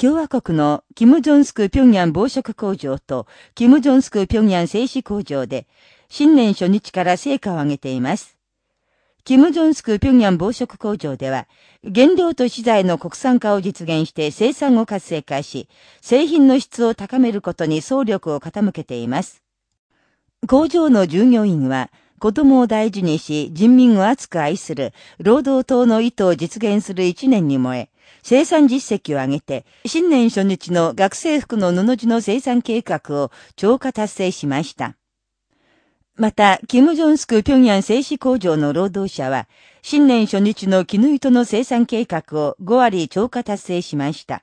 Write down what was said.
共和国のキム・ジョンスク平壌防食工場とキム・ジョンスク平壌製紙工場で新年初日から成果を上げています。キム・ジョンスク平壌防食工場では原料と資材の国産化を実現して生産を活性化し、製品の質を高めることに総力を傾けています。工場の従業員は子供を大事にし、人民を熱く愛する、労働党の意図を実現する一年に燃え、生産実績を上げて、新年初日の学生服の布地の生産計画を超過達成しました。また、キム・ジョンスク平壌製紙工場の労働者は、新年初日の絹糸の生産計画を5割超過達成しました。